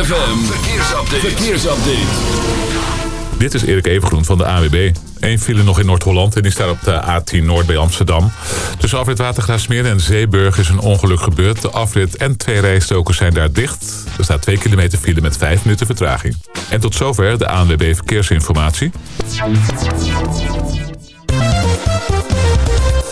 ZFM, verkeersupdate. verkeersupdate. Dit is Erik Evengroen van de AWB. Eén file nog in Noord-Holland en die staat op de A10 Noord bij Amsterdam. Tussen afrit Watergraafsmeer en Zeeburg is een ongeluk gebeurd. De afrit en twee rijstokers zijn daar dicht. Er staat 2 kilometer file met 5 minuten vertraging. En tot zover de ANWB Verkeersinformatie.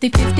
50-50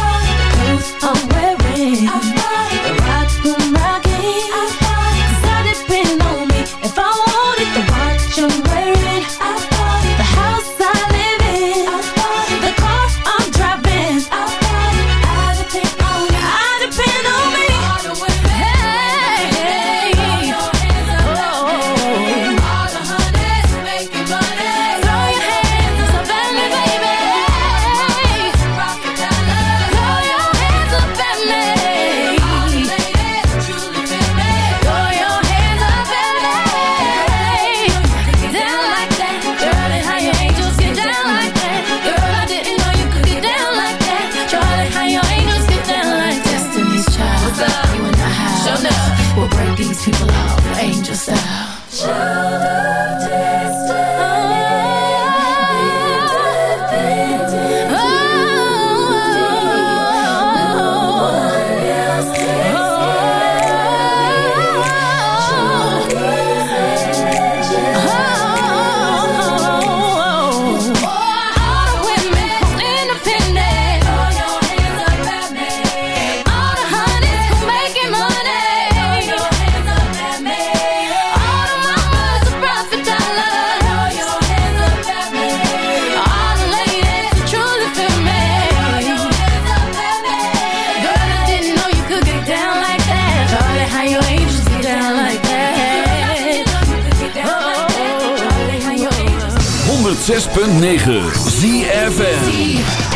these people love angel style. 106.9 ZFN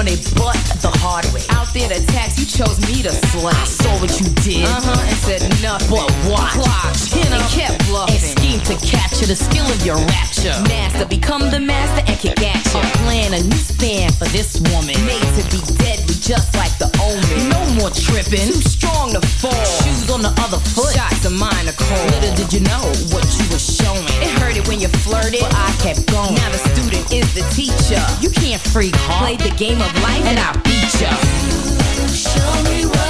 on their butt the hard way. Out there to tax, you chose me to slay. I saw what you did. Uh-huh, and said nothing. But watch. Clock in and kept bluffing. And to capture the skill of your rapture. Master, become the master and kick at you. Uh-huh. Plan a new span for this woman. Made to be deadly, just like the omen. No more tripping. Too strong to fall. Shoes on the other foot. Shots of mine are cold. Little did you know what you were showing. It heard it when you flirted, but I kept going. Now the student is the teacher. You can't freak, huh? Played the game of life and I beat ya. You show me what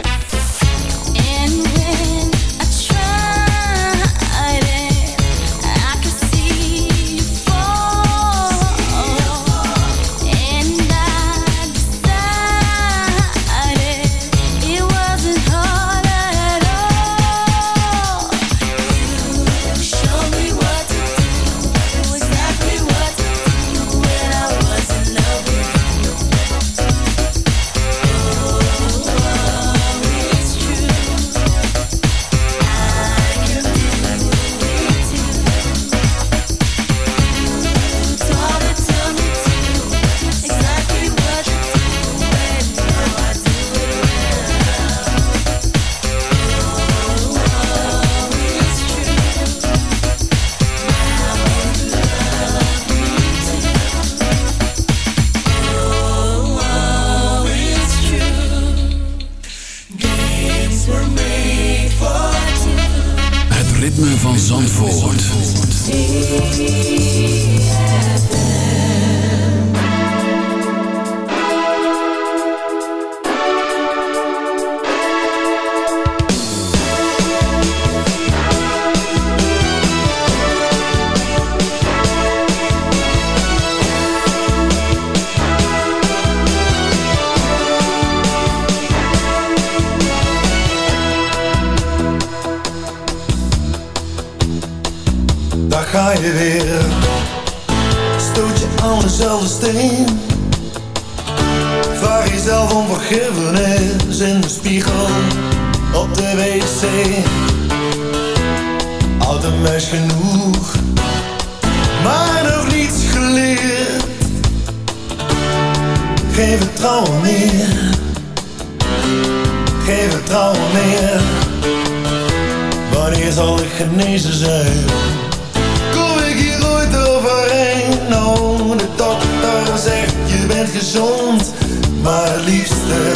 bent gezond, maar liefste,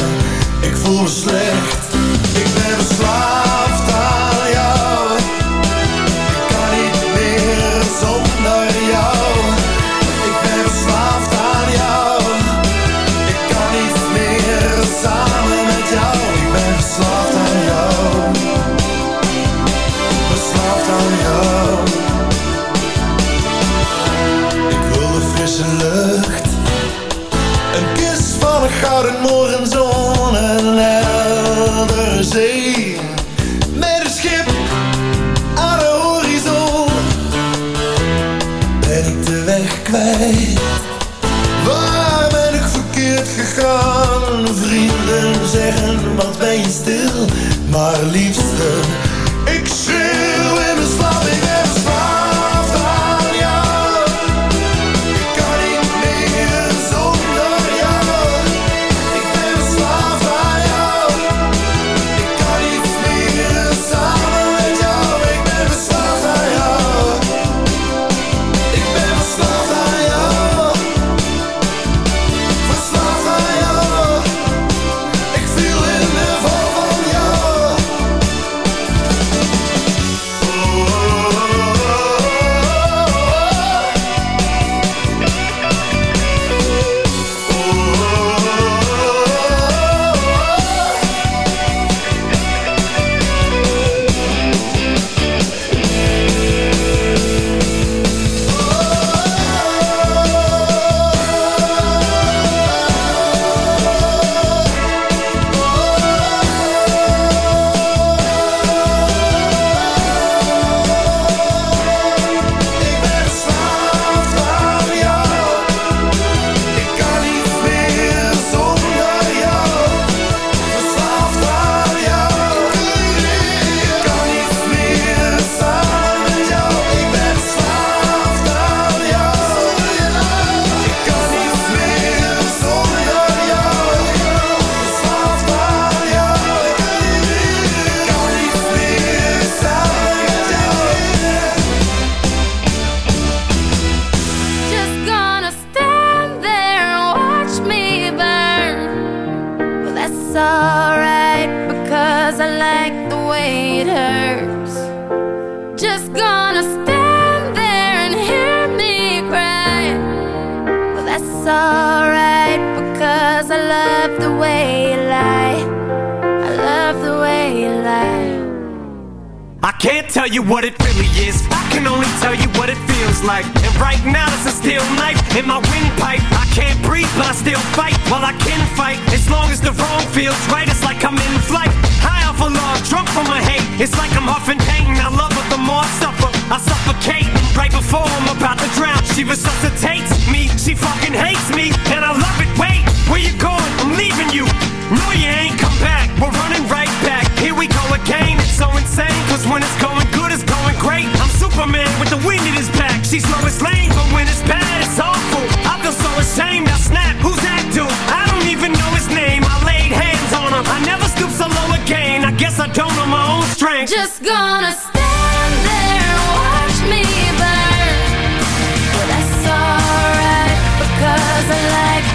ik voel me slecht. Like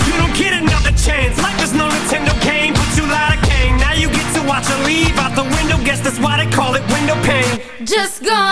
out the window. Guess that's why they call it window pane. Just gonna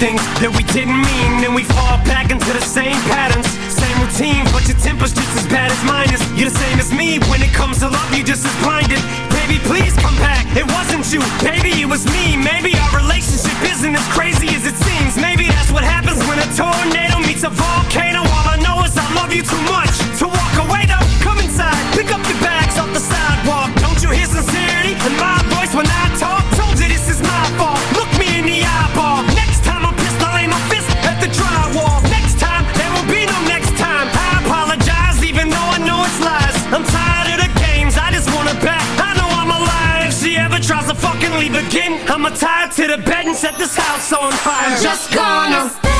things, that we didn't mean, and we fall back into the same patterns, same routine. But your temper's just as bad as mine is. You're the same as me when it comes to love. You're just as blinded. Baby, please come back. It wasn't you, baby, it was me. Maybe our relationship isn't as crazy as it seems. Maybe that's what happens when a tornado meets a volcano. All I know is I love you too much to walk away. Though, come inside, pick up your bags off the sidewalk. Don't you hear sincerity in my to the bed and set this house on fire. I'm just gonna.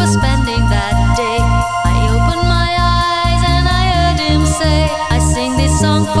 song